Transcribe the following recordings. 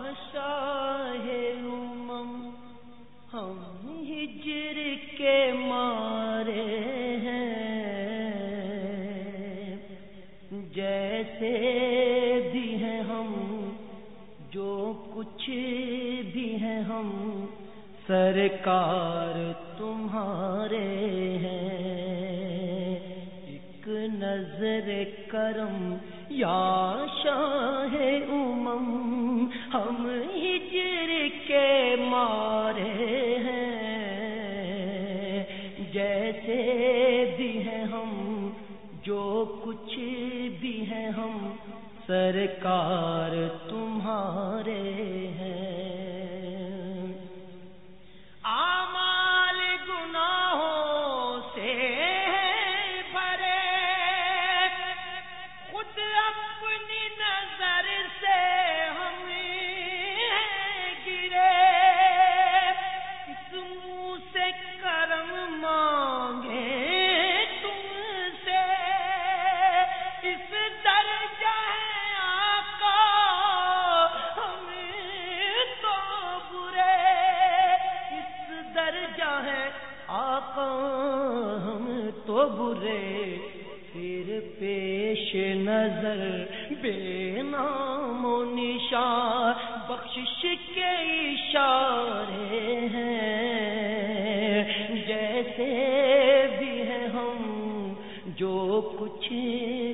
شاہ امم، ہم ہجر کے مارے ہیں۔ جیسے بھی ہیں ہم، جو کچھ بھی ہیں ہم، سرکار تمہارے ہیں۔ ایک نظر کرم یا شاہ امم ہم ہجر کے مارے ہیں۔ جیسے بھی ہیں ہم، جو کچھ بھی ہیں ہم، سرکار تمہارے اپنی نظر آپ ہم تو برے، پھر پیش نظر، بے نام و نشان، بخشش کے اشارے ہیں۔ جیسے بھی ہیں ہم، جو کچھ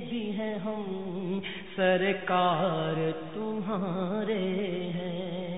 بھی ہیں ہم، سرکار تمہارے ہیں۔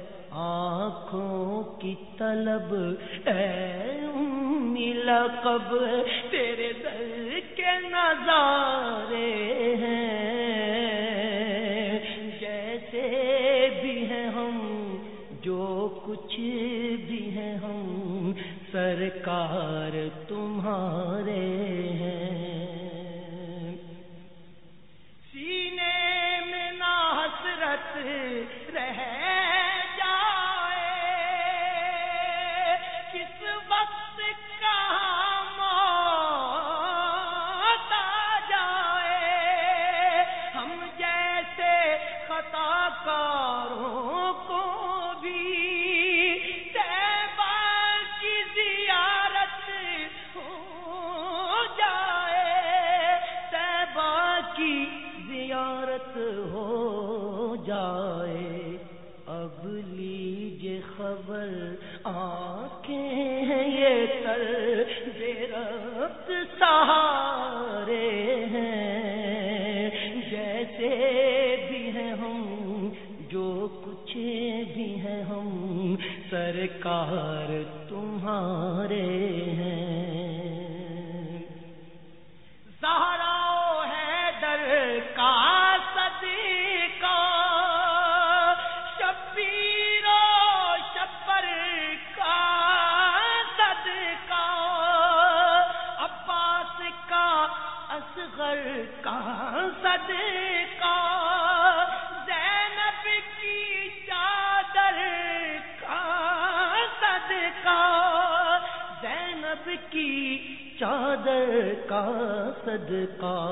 آنکھوں کی طلب، اے لقب، تیرے دل کے نظارے ہیں۔ جیسے بھی ہیں ہم، جو کچھ بھی ہیں ہم، سرکار تمہارے ہیں۔ زیارت ہو جائے۔ اب لیجیے خبر۔ آنکھیں ہیں یہ تر بے ربط سہارے ہیں۔ جیسے بھی ہیں ہم، جو کچھ بھی ہیں ہم۔ سرکار تمہارے ہیں۔ کا صدقہ، زینب کی چادر کا صدقہ؟ زینب کی چادر کا صدقہ؟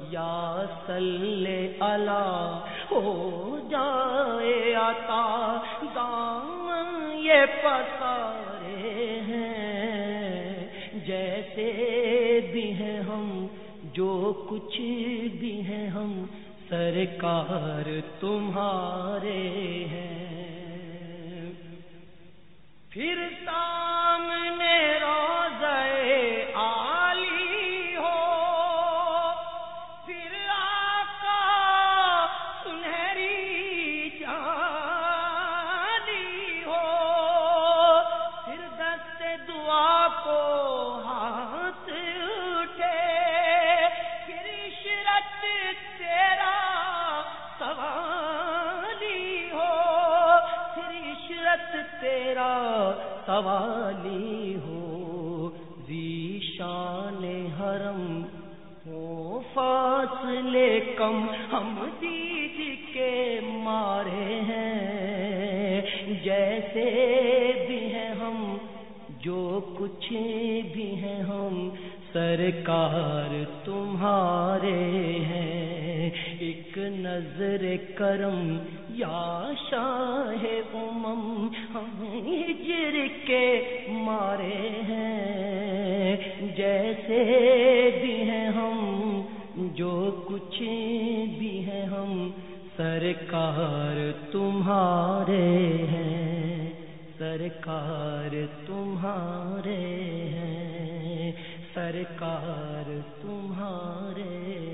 یا سلے اللہ ہو جائے آتا دام یہ پسارے ہیں۔ جیسے جو کچھ بھی ہیں ہم سرکار تمہارے ہیں۔ پھر سامنے تیرا سوالی ہو ذیشان حرم ہو، فاصلے کم ہم دید کے مارے ہیں۔ جیسے بھی ہیں ہم، جو کچھ بھی ہیں ہم، سرکار تمہارے ہیں۔ نظر کرم یا شاہ امم، ہم ہجر کے مارے ہیں۔ جیسے بھی ہیں ہم، جو کچھ بھی ہیں ہم، سرکار تمہارے ہیں۔ سرکار تمہارے ہیں۔ سرکار تمہارے